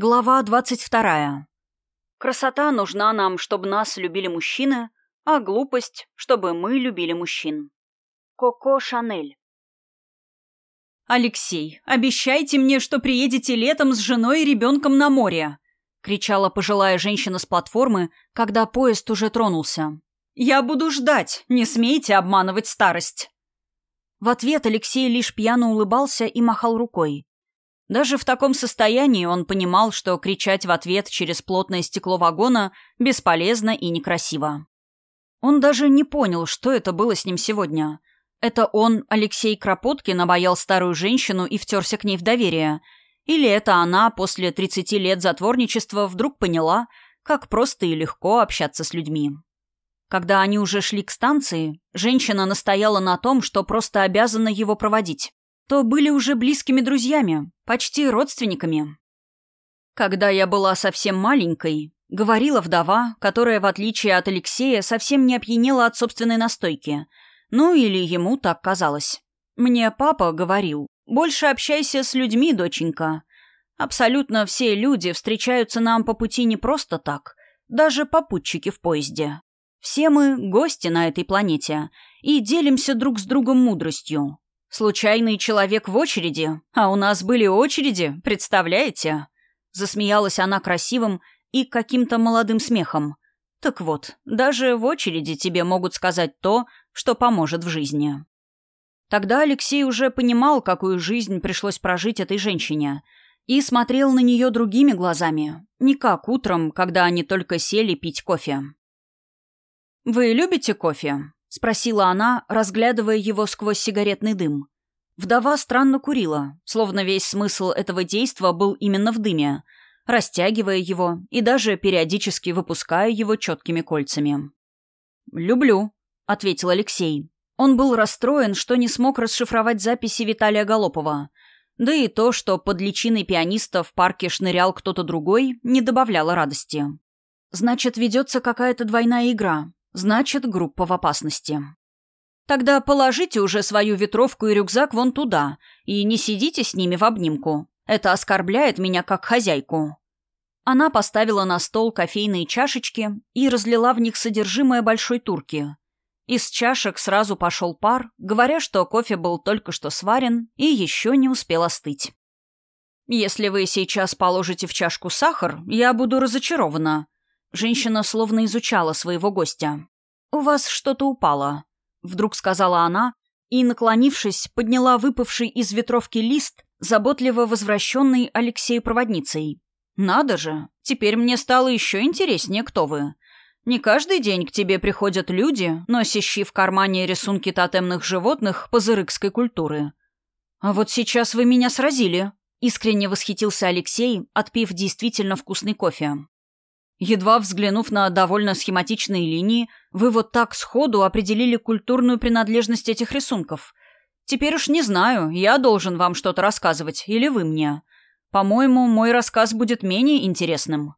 Глава двадцать вторая. Красота нужна нам, чтобы нас любили мужчины, а глупость, чтобы мы любили мужчин. Коко Шанель. «Алексей, обещайте мне, что приедете летом с женой и ребенком на море!» — кричала пожилая женщина с платформы, когда поезд уже тронулся. «Я буду ждать! Не смейте обманывать старость!» В ответ Алексей лишь пьяно улыбался и махал рукой. Даже в таком состоянии он понимал, что кричать в ответ через плотное стекло вагона бесполезно и некрасиво. Он даже не понял, что это было с ним сегодня. Это он, Алексей Кропоткин, обаял старую женщину и втерся к ней в доверие. Или это она после 30 лет затворничества вдруг поняла, как просто и легко общаться с людьми. Когда они уже шли к станции, женщина настояла на том, что просто обязана его проводить то были уже близкими друзьями, почти родственниками. Когда я была совсем маленькой, говорила вдова, которая, в отличие от Алексея, совсем не опьянела от собственной настойки. Ну или ему так казалось. Мне папа говорил, больше общайся с людьми, доченька. Абсолютно все люди встречаются нам по пути не просто так, даже попутчики в поезде. Все мы гости на этой планете и делимся друг с другом мудростью. Случайный человек в очереди, а у нас были очереди, представляете? Засмеялась она красивым и каким-то молодым смехом. Так вот, даже в очереди тебе могут сказать то, что поможет в жизни. Тогда Алексей уже понимал, какую жизнь пришлось прожить этой женщине, и смотрел на нее другими глазами, не как утром, когда они только сели пить кофе. «Вы любите кофе?» — спросила она, разглядывая его сквозь сигаретный дым. Вдова странно курила, словно весь смысл этого действа был именно в дыме, растягивая его и даже периодически выпуская его четкими кольцами. «Люблю», — ответил Алексей. Он был расстроен, что не смог расшифровать записи Виталия Голопова. Да и то, что под личиной пианиста в парке шнырял кто-то другой, не добавляло радости. «Значит, ведется какая-то двойная игра», Значит, группа в опасности. Тогда положите уже свою ветровку и рюкзак вон туда, и не сидите с ними в обнимку. Это оскорбляет меня как хозяйку. Она поставила на стол кофейные чашечки и разлила в них содержимое большой турки. Из чашек сразу пошел пар, говоря, что кофе был только что сварен и еще не успел остыть. «Если вы сейчас положите в чашку сахар, я буду разочарована», Женщина словно изучала своего гостя. «У вас что-то упало», — вдруг сказала она, и, наклонившись, подняла выпавший из ветровки лист, заботливо возвращенный Алексею проводницей. «Надо же! Теперь мне стало еще интереснее, кто вы. Не каждый день к тебе приходят люди, носящие в кармане рисунки тотемных животных пазырыкской культуры. А вот сейчас вы меня сразили», — искренне восхитился Алексей, отпив действительно вкусный кофе. Едва взглянув на довольно схематичные линии, вы вот так сходу определили культурную принадлежность этих рисунков. Теперь уж не знаю, я должен вам что-то рассказывать или вы мне. По-моему, мой рассказ будет менее интересным.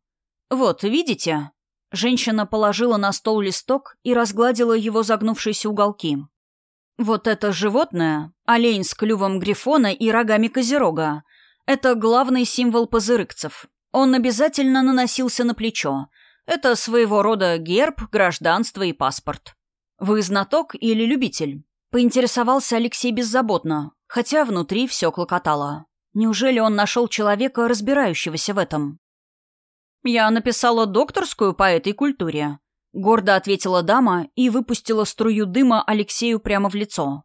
Вот, видите? Женщина положила на стол листок и разгладила его загнувшиеся уголки. Вот это животное, олень с клювом грифона и рогами козерога, это главный символ пазырыкцев. Он обязательно наносился на плечо. Это своего рода герб, гражданство и паспорт. «Вы знаток или любитель?» Поинтересовался Алексей беззаботно, хотя внутри все клокотало. Неужели он нашел человека, разбирающегося в этом? «Я написала докторскую по этой культуре», — гордо ответила дама и выпустила струю дыма Алексею прямо в лицо.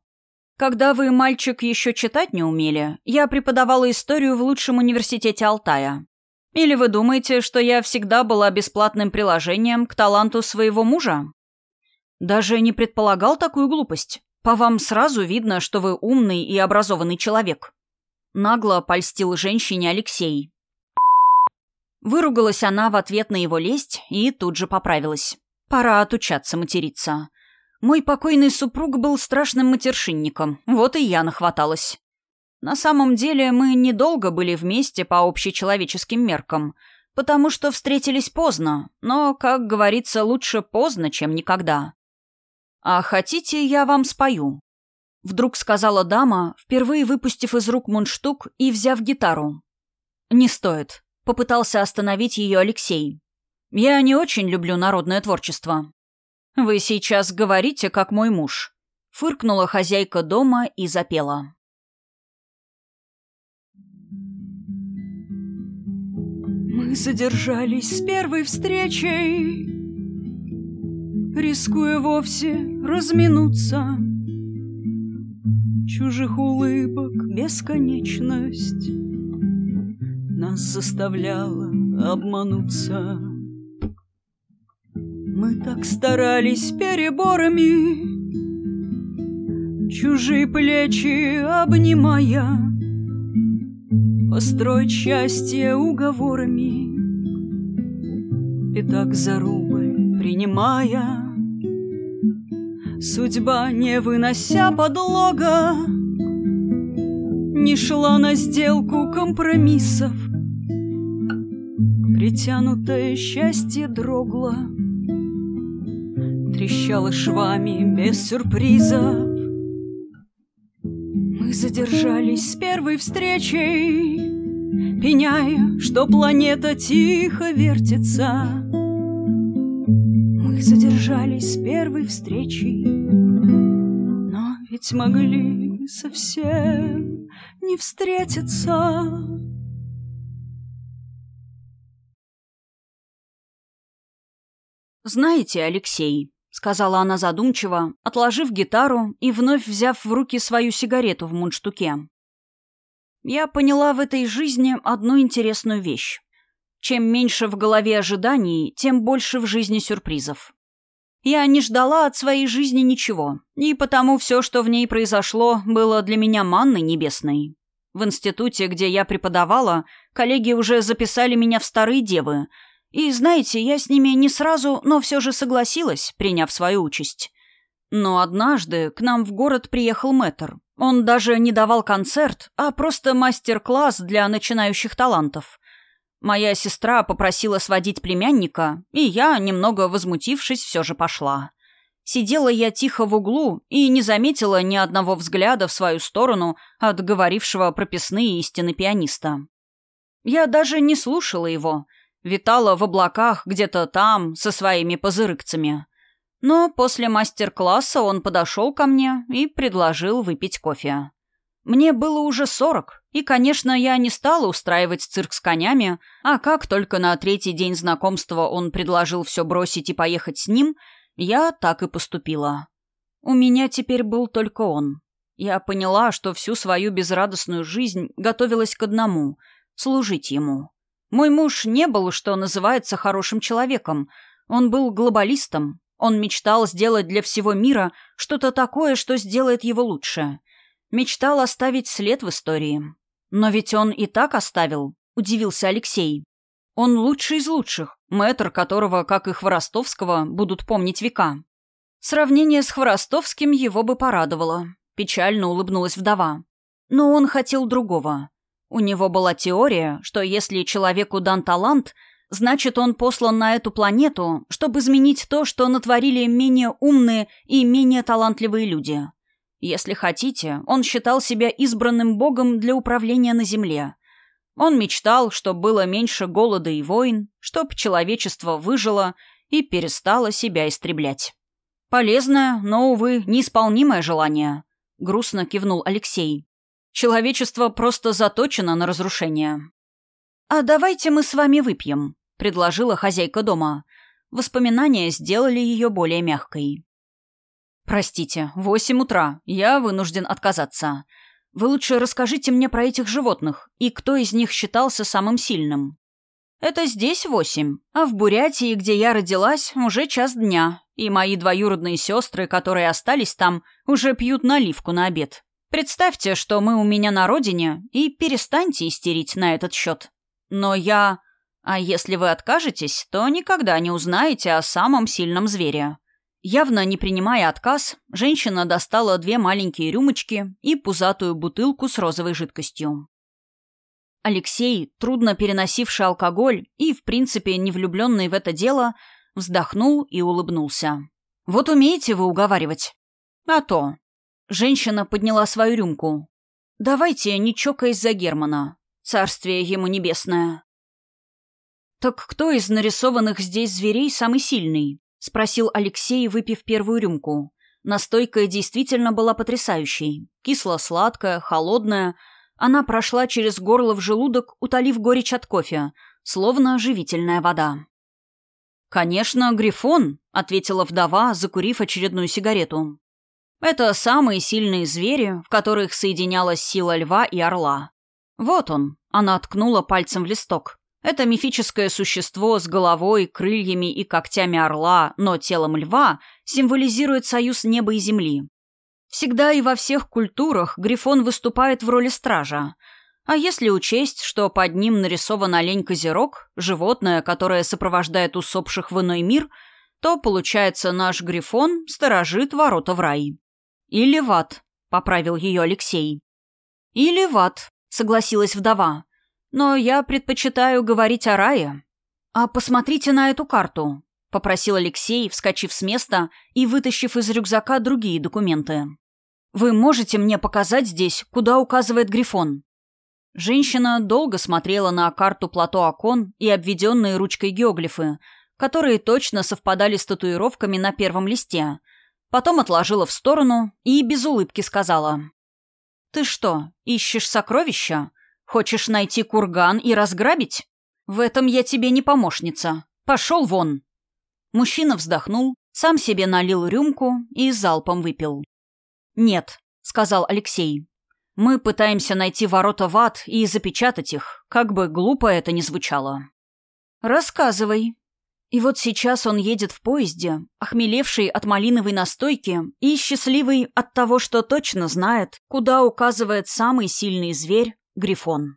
«Когда вы, мальчик, еще читать не умели, я преподавала историю в лучшем университете Алтая. Или вы думаете, что я всегда была бесплатным приложением к таланту своего мужа? Даже не предполагал такую глупость. По вам сразу видно, что вы умный и образованный человек. Нагло польстил женщине Алексей. Выругалась она в ответ на его лесть и тут же поправилась. Пора отучаться материться. Мой покойный супруг был страшным матершинником, вот и я нахваталась. На самом деле мы недолго были вместе по общечеловеческим меркам, потому что встретились поздно, но, как говорится, лучше поздно, чем никогда. «А хотите, я вам спою?» Вдруг сказала дама, впервые выпустив из рук мундштук и взяв гитару. «Не стоит», — Попытался остановить ее Алексей. «Я не очень люблю народное творчество». «Вы сейчас говорите, как мой муж», — фыркнула хозяйка дома и запела. Мы задержались с первой встречей, Рискуя вовсе разминуться. Чужих улыбок бесконечность Нас заставляла обмануться. Мы так старались переборами, Чужие плечи обнимая, Построить счастье уговорами, И так за рубль принимая, Судьба, не вынося подлога, Не шла на сделку компромиссов, Притянутое счастье дрогло, Трещало швами без сюрпризов. Мы задержались с первой встречей, Пеняя, что планета тихо вертится. Мы задержались с первой встречей, Но ведь могли совсем не встретиться. «Знаете, Алексей», — сказала она задумчиво, отложив гитару и вновь взяв в руки свою сигарету в мундштуке. «Я поняла в этой жизни одну интересную вещь. Чем меньше в голове ожиданий, тем больше в жизни сюрпризов. Я не ждала от своей жизни ничего, и потому все, что в ней произошло, было для меня манной небесной. В институте, где я преподавала, коллеги уже записали меня в старые девы — и, знаете, я с ними не сразу, но все же согласилась, приняв свою участь. Но однажды к нам в город приехал мэтр. Он даже не давал концерт, а просто мастер-класс для начинающих талантов. Моя сестра попросила сводить племянника, и я, немного возмутившись, все же пошла. Сидела я тихо в углу и не заметила ни одного взгляда в свою сторону от говорившего прописные истины пианиста. Я даже не слушала его — Витала в облаках где-то там со своими позырыкцами. Но после мастер-класса он подошел ко мне и предложил выпить кофе. Мне было уже сорок, и, конечно, я не стала устраивать цирк с конями, а как только на третий день знакомства он предложил все бросить и поехать с ним, я так и поступила. У меня теперь был только он. Я поняла, что всю свою безрадостную жизнь готовилась к одному — служить ему. Мой муж не был, что называется, хорошим человеком. Он был глобалистом. Он мечтал сделать для всего мира что-то такое, что сделает его лучше. Мечтал оставить след в истории. Но ведь он и так оставил, удивился Алексей. Он лучший из лучших, мэтр которого, как и Хворостовского, будут помнить века. Сравнение с Хворостовским его бы порадовало. Печально улыбнулась вдова. Но он хотел другого. У него была теория, что если человеку дан талант, значит он послан на эту планету, чтобы изменить то, что натворили менее умные и менее талантливые люди. Если хотите, он считал себя избранным богом для управления на Земле. Он мечтал, чтобы было меньше голода и войн, чтобы человечество выжило и перестало себя истреблять. Полезное, но, увы, неисполнимое желание, грустно кивнул Алексей. Человечество просто заточено на разрушение. «А давайте мы с вами выпьем», — предложила хозяйка дома. Воспоминания сделали ее более мягкой. «Простите, восемь утра. Я вынужден отказаться. Вы лучше расскажите мне про этих животных и кто из них считался самым сильным». «Это здесь восемь, а в Бурятии, где я родилась, уже час дня, и мои двоюродные сестры, которые остались там, уже пьют наливку на обед. Представьте, что мы у меня на родине, и перестаньте истерить на этот счет. Но я... А если вы откажетесь, то никогда не узнаете о самом сильном звере. Явно не принимая отказ, женщина достала две маленькие рюмочки и пузатую бутылку с розовой жидкостью. Алексей, трудно переносивший алкоголь и, в принципе, не влюбленный в это дело, вздохнул и улыбнулся. «Вот умеете вы уговаривать?» «А то. Женщина подняла свою рюмку. «Давайте, не чокаясь за Германа. Царствие ему небесное». «Так кто из нарисованных здесь зверей самый сильный?» — спросил Алексей, выпив первую рюмку. Настойка действительно была потрясающей. Кисло-сладкая, холодная. Она прошла через горло в желудок, утолив горечь от кофе, словно живительная вода. «Конечно, Грифон», — ответила вдова, закурив очередную сигарету. «Это самые сильные звери, в которых соединялась сила льва и орла. Вот он», — она ткнула пальцем в листок. Это мифическое существо с головой, крыльями и когтями орла, но телом льва символизирует союз неба и земли. Всегда и во всех культурах Грифон выступает в роли стража. А если учесть, что под ним нарисован олень-козерог, животное, которое сопровождает усопших в иной мир, то, получается, наш Грифон сторожит ворота в рай. «Или в ад», — поправил ее Алексей. «Или в ад», — согласилась вдова. Но я предпочитаю говорить о рае. А посмотрите на эту карту, попросил Алексей, вскочив с места и вытащив из рюкзака другие документы. Вы можете мне показать здесь, куда указывает Грифон? Женщина долго смотрела на карту плато окон и обведенные ручкой геоглифы, которые точно совпадали с татуировками на первом листе. Потом отложила в сторону и без улыбки сказала. «Ты что, ищешь сокровища? Хочешь найти курган и разграбить? В этом я тебе не помощница. Пошел вон!» Мужчина вздохнул, сам себе налил рюмку и залпом выпил. «Нет», — сказал Алексей. «Мы пытаемся найти ворота в ад и запечатать их, как бы глупо это ни звучало». «Рассказывай». И вот сейчас он едет в поезде, охмелевший от малиновой настойки и счастливый от того, что точно знает, куда указывает самый сильный зверь Грифон.